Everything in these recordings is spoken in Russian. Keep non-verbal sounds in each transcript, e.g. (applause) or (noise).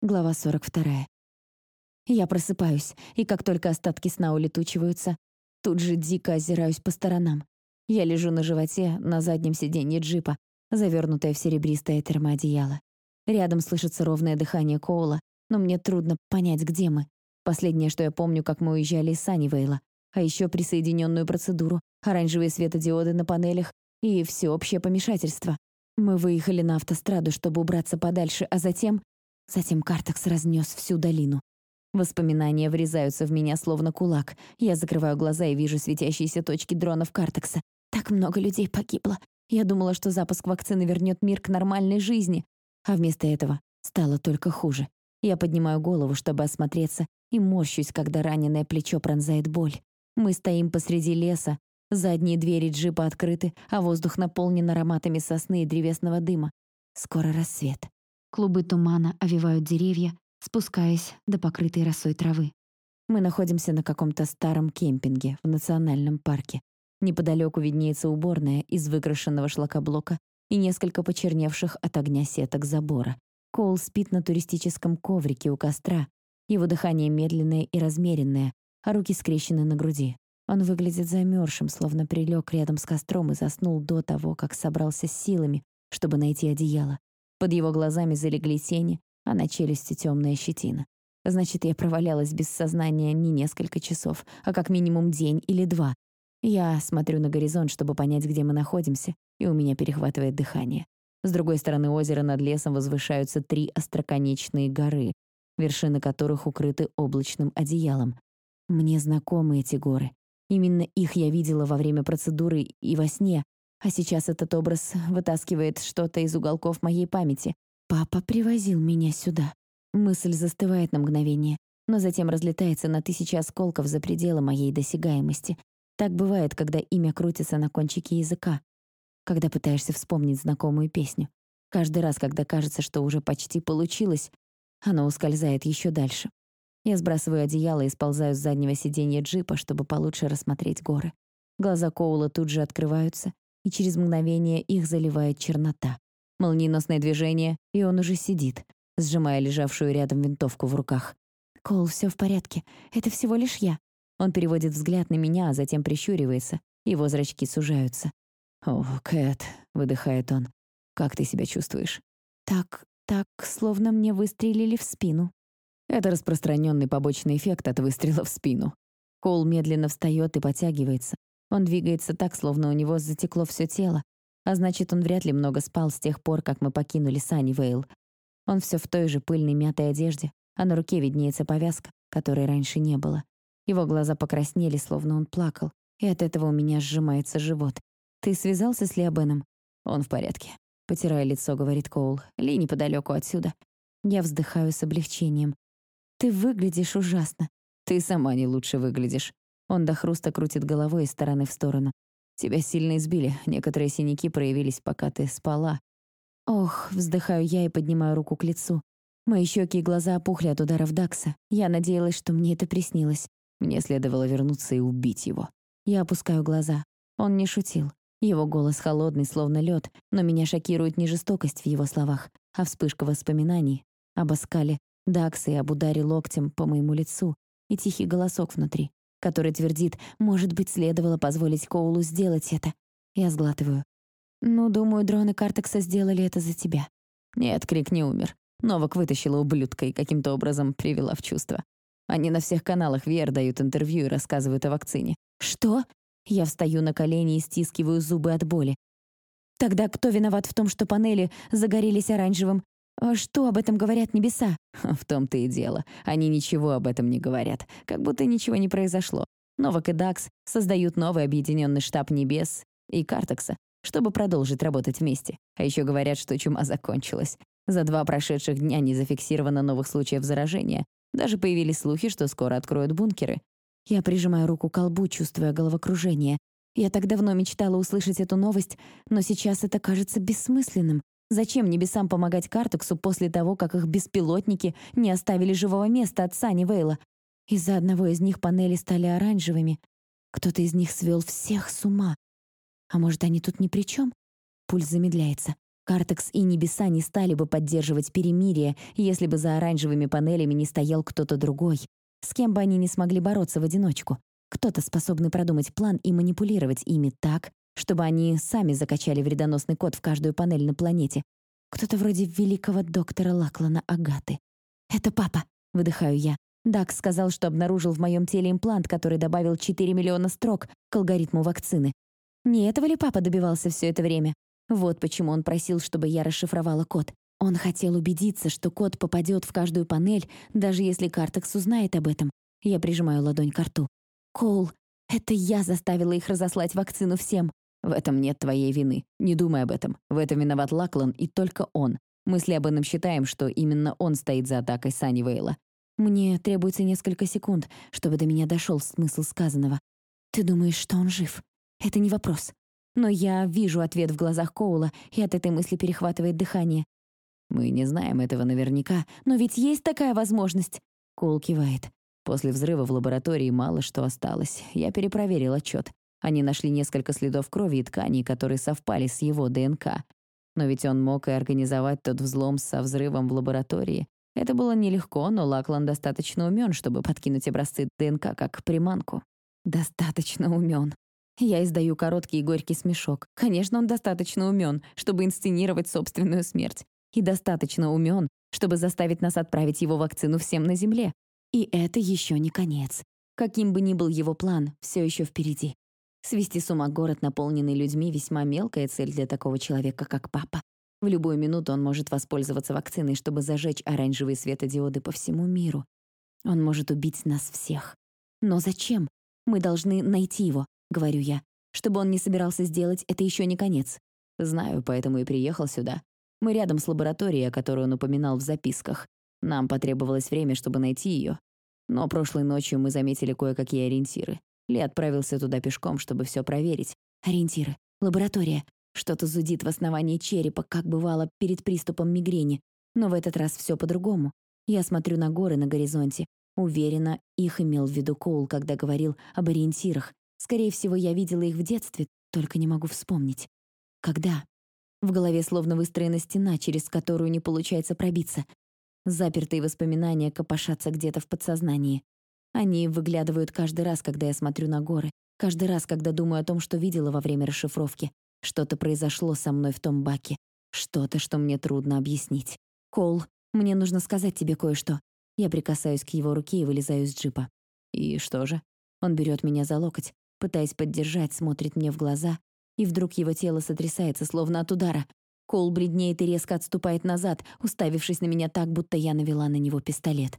Глава 42. Я просыпаюсь, и как только остатки сна улетучиваются, тут же дико озираюсь по сторонам. Я лежу на животе на заднем сиденье джипа, завернутая в серебристое термоодеяло. Рядом слышится ровное дыхание Коула, но мне трудно понять, где мы. Последнее, что я помню, как мы уезжали из Саннивейла, а еще присоединенную процедуру, оранжевые светодиоды на панелях и всеобщее помешательство. Мы выехали на автостраду, чтобы убраться подальше, а затем... Затем Картекс разнес всю долину. Воспоминания врезаются в меня словно кулак. Я закрываю глаза и вижу светящиеся точки дронов Картекса. Так много людей погибло. Я думала, что запуск вакцины вернет мир к нормальной жизни, а вместо этого стало только хуже. Я поднимаю голову, чтобы осмотреться, и морщусь, когда раненое плечо пронзает боль. Мы стоим посреди леса, задние двери джипа открыты, а воздух наполнен ароматами сосны и древесного дыма. Скоро рассвет. Клубы тумана овивают деревья, спускаясь до покрытой росой травы. Мы находимся на каком-то старом кемпинге в национальном парке. Неподалеку виднеется уборная из выкрашенного шлакоблока и несколько почерневших от огня сеток забора. Коул спит на туристическом коврике у костра. Его дыхание медленное и размеренное, а руки скрещены на груди. Он выглядит замерзшим, словно прилег рядом с костром и заснул до того, как собрался с силами, чтобы найти одеяло. Под его глазами залегли тени, а на челюсти темная щетина. Значит, я провалялась без сознания не несколько часов, а как минимум день или два, я смотрю на горизонт, чтобы понять, где мы находимся, и у меня перехватывает дыхание. С другой стороны озера над лесом возвышаются три остроконечные горы, вершины которых укрыты облачным одеялом. Мне знакомы эти горы. Именно их я видела во время процедуры и во сне, а сейчас этот образ вытаскивает что-то из уголков моей памяти. Папа привозил меня сюда. Мысль застывает на мгновение, но затем разлетается на тысячи осколков за пределы моей досягаемости, так бывает, когда имя крутится на кончике языка, когда пытаешься вспомнить знакомую песню. Каждый раз, когда кажется, что уже почти получилось, оно ускользает еще дальше. Я сбрасываю одеяло и сползаю с заднего сиденья джипа, чтобы получше рассмотреть горы. Глаза Коула тут же открываются, и через мгновение их заливает чернота. Молниеносное движение, и он уже сидит, сжимая лежавшую рядом винтовку в руках. «Коул, все в порядке. Это всего лишь я. Он переводит взгляд на меня, а затем прищуривается. Его зрачки сужаются. «О, Кэт», — выдыхает он, — «как ты себя чувствуешь?» «Так, так, словно мне выстрелили в спину». Это распространенный побочный эффект от выстрела в спину. Коул медленно встает и потягивается. Он двигается так, словно у него затекло все тело, а значит, он вряд ли много спал с тех пор, как мы покинули Саннивейл. Он все в той же пыльной мятой одежде, а на руке виднеется повязка, которой раньше не было. Его глаза покраснели, словно он плакал, и от этого у меня сжимается живот. «Ты связался с Лиабеном?» «Он в порядке», — потирая лицо, говорит Коул. «Ли неподалеку отсюда». Я вздыхаю с облегчением. «Ты выглядишь ужасно. Ты сама не лучше выглядишь». Он до хруста крутит головой из стороны в сторону. «Тебя сильно избили. Некоторые синяки проявились, пока ты спала». Ох, вздыхаю я и поднимаю руку к лицу. Мои щеки и глаза опухли от ударов Дакса. Я надеялась, что мне это приснилось. Мне следовало вернуться и убить его. Я опускаю глаза. Он не шутил. Его голос холодный, словно лед, но меня шокирует не жестокость в его словах, а вспышка воспоминаний об оскале Дакса и об ударе локтем по моему лицу и тихий голосок внутри, который твердит, может быть, следовало позволить Коулу сделать это. Я сглатываю. «Ну, думаю, дроны Картекса сделали это за тебя». Нет, Крик не умер. Новак вытащила ублюдка и каким-то образом привела в чувство. Они на всех каналах VR дают интервью и рассказывают о вакцине. Что? Я встаю на колени и стискиваю зубы от боли. Тогда кто виноват в том, что панели загорелись оранжевым? А что об этом говорят небеса? (laughs) В том-то и дело. Они ничего об этом не говорят. Как будто ничего не произошло. Новак и Дакс создают новый объединенный штаб небес и Картекса, чтобы продолжить работать вместе. А еще говорят, что чума закончилась. За два прошедших дня не зафиксировано новых случаев заражения, даже появились слухи, что скоро откроют бункеры. Я прижимаю руку к колбу, чувствуя головокружение. Я так давно мечтала услышать эту новость, но сейчас это кажется бессмысленным. Зачем небесам помогать Картексу после того, как их беспилотники не оставили живого места от Сани Вейла? Из-за одного из них панели стали оранжевыми. Кто-то из них свел всех с ума. А может, они тут ни при чем? Пульс замедляется. Картекс и Небеса не стали бы поддерживать перемирие, если бы за оранжевыми панелями не стоял кто-то другой. С кем бы они не смогли бороться в одиночку. Кто-то способный продумать план и манипулировать ими так, чтобы они сами закачали вредоносный код в каждую панель на планете. Кто-то вроде великого доктора Лаклана Агаты. «Это папа», — выдыхаю я. Дакс сказал, что обнаружил в моем теле имплант, который добавил 4 миллиона строк к алгоритму вакцины. Не этого ли папа добивался все это время? Вот почему он просил, чтобы я расшифровала код. Он хотел убедиться, что код попадет в каждую панель, даже если Картекс узнает об этом. Я прижимаю ладонь к рту. «Коул, это я заставила их разослать вакцину всем. В этом нет твоей вины. Не думай об этом. В этом виноват Лаклан и только он. Мы с Лебаном считаем, что именно он стоит за атакой Саннивейла. Мне требуется несколько секунд, чтобы до меня дошел смысл сказанного. Ты думаешь, что он жив? Это не вопрос. Но я вижу ответ в глазах Коула, и от этой мысли перехватывает дыхание. Мы не знаем этого наверняка, но ведь есть такая возможность. Коул кивает. После взрыва в лаборатории мало что осталось. Я перепроверил отчет. Они нашли несколько следов крови и тканей, которые совпали с его ДНК. Но ведь он мог и организовать тот взлом со взрывом в лаборатории. Это было нелегко, но Лаклан достаточно умен, чтобы подкинуть образцы ДНК как приманку. Достаточно умен. Я издаю короткий и горький смешок. Конечно, он достаточно умен, чтобы инсценировать собственную смерть. И достаточно умен, чтобы заставить нас отправить его вакцину всем на Земле. И это еще не конец. Каким бы ни был его план, все еще впереди. Свести с ума город, наполненный людьми, весьма мелкая цель для такого человека, как папа. В любую минуту он может воспользоваться вакциной, чтобы зажечь оранжевые светодиоды по всему миру. Он может убить нас всех. Но зачем? Мы должны найти его, говорю я. Чтобы он не собирался сделать, это еще не конец. Знаю, поэтому и приехал сюда. Мы рядом с лабораторией, которую он упоминал в записках. Нам потребовалось время, чтобы найти ее. Но прошлой ночью мы заметили кое-какие ориентиры. Ли отправился туда пешком, чтобы все проверить. Ориентиры. Лаборатория. Что-то зудит в основании черепа, как бывало перед приступом мигрени. Но в этот раз все по-другому. Я смотрю на горы на горизонте. Уверена, их имел в виду Коул, когда говорил об ориентирах. Скорее всего, я видела их в детстве, только не могу вспомнить. Когда? В голове словно выстроена стена, через которую не получается пробиться. Запертые воспоминания копошатся где-то в подсознании. Они выглядывают каждый раз, когда я смотрю на горы, каждый раз, когда думаю о том, что видела во время расшифровки. Что-то произошло со мной в том баке. Что-то, что мне трудно объяснить. «Коул, мне нужно сказать тебе кое-что». Я прикасаюсь к его руке и вылезаю из джипа. «И что же?» Он берет меня за локоть, пытаясь поддержать, смотрит мне в глаза, и вдруг его тело сотрясается, словно от удара. Коул бледнеет и резко отступает назад, уставившись на меня так, будто я навела на него пистолет.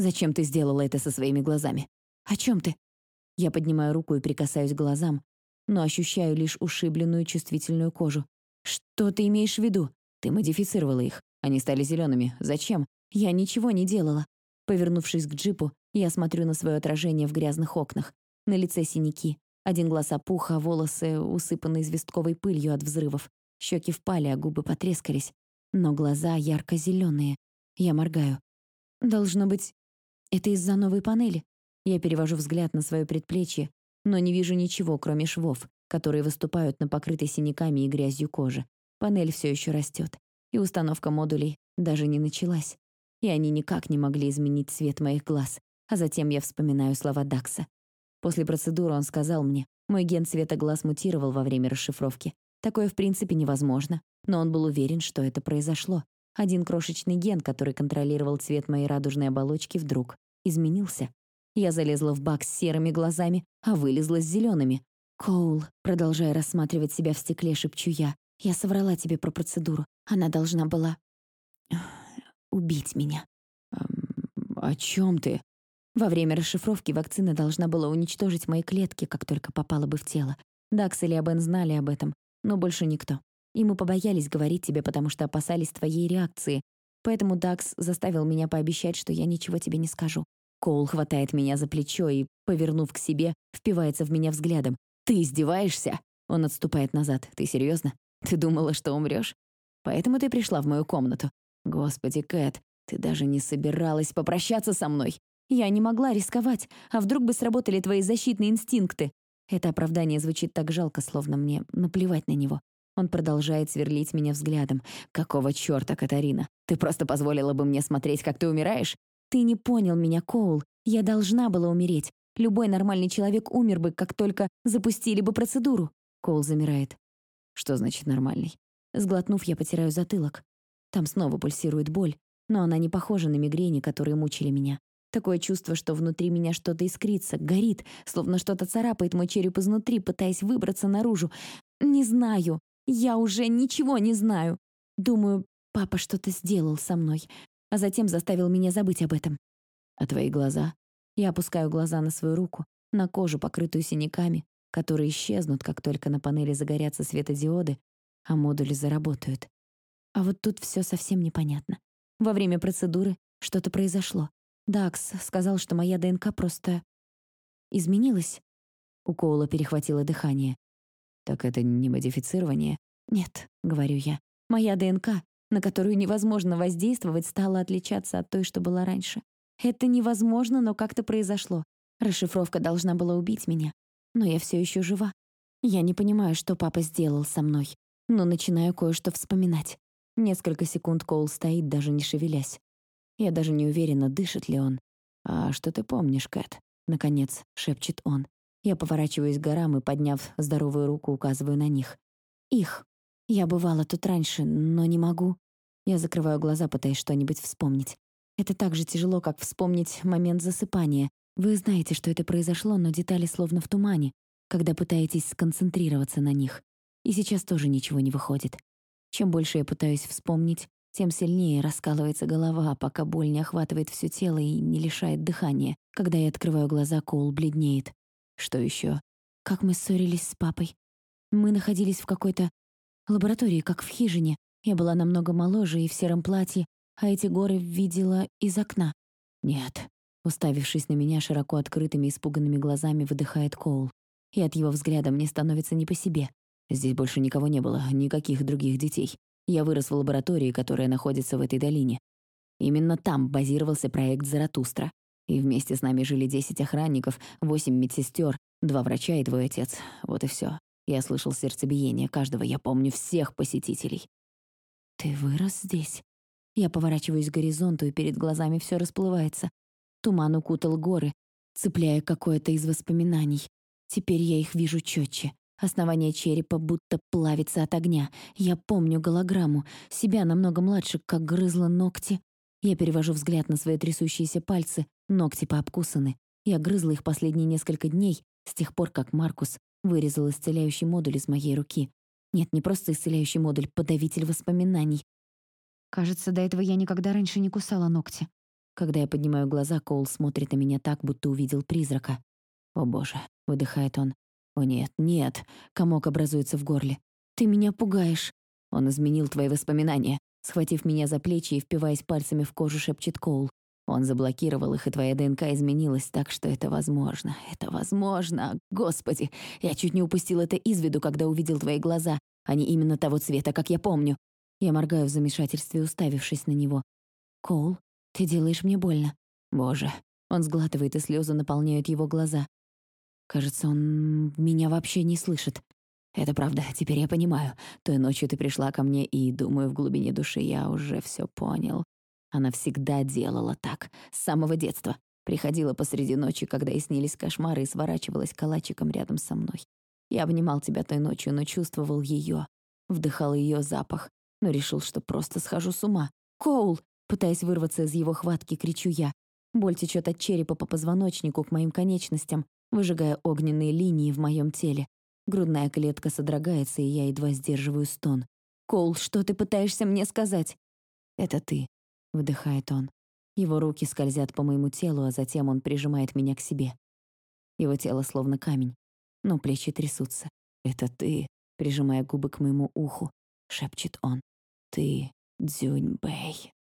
Зачем ты сделала это со своими глазами? О чем ты? Я поднимаю руку и прикасаюсь к глазам, но ощущаю лишь ушибленную чувствительную кожу. Что ты имеешь в виду? Ты модифицировала их. Они стали зелеными. Зачем? Я ничего не делала. Повернувшись к джипу, я смотрю на свое отражение в грязных окнах. На лице синяки. Один глаз опух, а волосы усыпаны известковой пылью от взрывов. Щеки впали, а губы потрескались. Но глаза ярко-зеленые. Я моргаю. Должно быть, это из-за новой панели. Я перевожу взгляд на свое предплечье, но не вижу ничего, кроме швов, которые выступают на покрытой синяками и грязью коже. Панель все еще растет, и установка модулей даже не началась. И они никак не могли изменить цвет моих глаз. А затем я вспоминаю слова Дакса. После процедуры он сказал мне, мой ген цвета глаз мутировал во время расшифровки. Такое в принципе невозможно, но он был уверен, что это произошло. Один крошечный ген, который контролировал цвет моей радужной оболочки, вдруг изменился. Я залезла в бак с серыми глазами, а вылезла с зелеными. «Коул», продолжая рассматривать себя в стекле, шепчу я, «я соврала тебе про процедуру. Она должна была... убить меня». Эм, «О чем ты?» Во время расшифровки вакцина должна была уничтожить мои клетки, как только попала бы в тело. Дакс или Абен знали об этом, но больше никто. И мы побоялись говорить тебе, потому что опасались твоей реакции. Поэтому Дакс заставил меня пообещать, что я ничего тебе не скажу. Коул хватает меня за плечо и, повернув к себе, впивается в меня взглядом. «Ты издеваешься?» Он отступает назад. «Ты серьезно? Ты думала, что умрешь? Поэтому ты пришла в мою комнату. Господи, Кэт, ты даже не собиралась попрощаться со мной. Я не могла рисковать, а вдруг бы сработали твои защитные инстинкты. Это оправдание звучит так жалко, словно мне наплевать на него. Он продолжает сверлить меня взглядом. «Какого чёрта, Катарина? Ты просто позволила бы мне смотреть, как ты умираешь?» «Ты не понял меня, Коул. Я должна была умереть. Любой нормальный человек умер бы, как только запустили бы процедуру». Коул замирает. «Что значит нормальный?» Сглотнув, я потираю затылок. Там снова пульсирует боль, но она не похожа на мигрени, которые мучили меня. Такое чувство, что внутри меня что-то искрится, горит, словно что-то царапает мой череп изнутри, пытаясь выбраться наружу. Не знаю. Я уже ничего не знаю. Думаю, папа что-то сделал со мной, а затем заставил меня забыть об этом. А твои глаза? Я опускаю глаза на свою руку, на кожу, покрытую синяками, которые исчезнут, как только на панели загорятся светодиоды, а модули заработают. А вот тут все совсем непонятно. Во время процедуры что-то произошло. Дакс сказал, что моя ДНК просто изменилась. У Коула перехватило дыхание. «Так это не модифицирование?» «Нет», — говорю я. «Моя ДНК, на которую невозможно воздействовать, стала отличаться от той, что была раньше. Это невозможно, но как-то произошло. Расшифровка должна была убить меня. Но я все еще жива. Я не понимаю, что папа сделал со мной, но начинаю кое-что вспоминать. Несколько секунд Коул стоит, даже не шевелясь. Я даже не уверена, дышит ли он. «А что ты помнишь, Кэт?» — наконец шепчет он. Я поворачиваюсь к горам и, подняв здоровую руку, указываю на них. «Их. Я бывала тут раньше, но не могу». Я закрываю глаза, пытаясь что-нибудь вспомнить. Это так же тяжело, как вспомнить момент засыпания. Вы знаете, что это произошло, но детали словно в тумане, когда пытаетесь сконцентрироваться на них. И сейчас тоже ничего не выходит. Чем больше я пытаюсь вспомнить, тем сильнее раскалывается голова, пока боль не охватывает все тело и не лишает дыхания. Когда я открываю глаза, Коул бледнеет. Что еще? Как мы ссорились с папой. Мы находились в какой-то лаборатории, как в хижине. Я была намного моложе и в сером платье, а эти горы видела из окна. Нет. Уставившись на меня широко открытыми испуганными глазами, выдыхает Коул. И от его взгляда мне становится не по себе. Здесь больше никого не было, никаких других детей. Я вырос в лаборатории, которая находится в этой долине. Именно там базировался проект «Заратустра». И вместе с нами жили 10 охранников, 8 медсестер, два врача и твой отец. Вот и все. Я слышал сердцебиение каждого, я помню всех посетителей. «Ты вырос здесь?» Я поворачиваюсь к горизонту, и перед глазами все расплывается. Туман укутал горы, цепляя какое-то из воспоминаний. Теперь я их вижу четче. Основание черепа будто плавится от огня. Я помню голограмму, себя намного младше, как грызла ногти. Я перевожу взгляд на свои трясущиеся пальцы, ногти пообкусаны. Я грызла их последние несколько дней, с тех пор, как Маркус вырезал исцеляющий модуль из моей руки. Нет, не просто исцеляющий модуль, подавитель воспоминаний. Кажется, до этого я никогда раньше не кусала ногти. Когда я поднимаю глаза, Коул смотрит на меня так, будто увидел призрака. «О боже», — выдыхает он, «О нет, нет!» — комок образуется в горле. «Ты меня пугаешь!» Он изменил твои воспоминания. Схватив меня за плечи и впиваясь пальцами в кожу, шепчет Коул. Он заблокировал их, и твоя ДНК изменилась так, что это возможно. Это возможно. Господи, я чуть не упустил это из виду, когда увидел твои глаза. Они именно того цвета, как я помню. Я моргаю в замешательстве, уставившись на него. «Коул, ты делаешь мне больно». «Боже». Он сглатывает, и слезы наполняют его глаза. Кажется, он меня вообще не слышит. Это правда, теперь я понимаю. Той ночью ты пришла ко мне, и, думаю, в глубине души я уже все понял. Она всегда делала так, с самого детства. Приходила посреди ночи, когда и снились кошмары, и сворачивалась калачиком рядом со мной. Я обнимал тебя той ночью, но чувствовал ее, вдыхал ее запах, но решил, что просто схожу с ума. «Коул!» Пытаясь вырваться из его хватки, кричу я. Боль течет от черепа по позвоночнику к моим конечностям, выжигая огненные линии в моем теле. Грудная клетка содрогается, и я едва сдерживаю стон. «Коул, что ты пытаешься мне сказать?» «Это ты», — выдыхает он. Его руки скользят по моему телу, а затем он прижимает меня к себе. Его тело словно камень, но плечи трясутся. «Это ты», — прижимая губы к моему уху, шепчет он. «Ты, Дзюньбэй».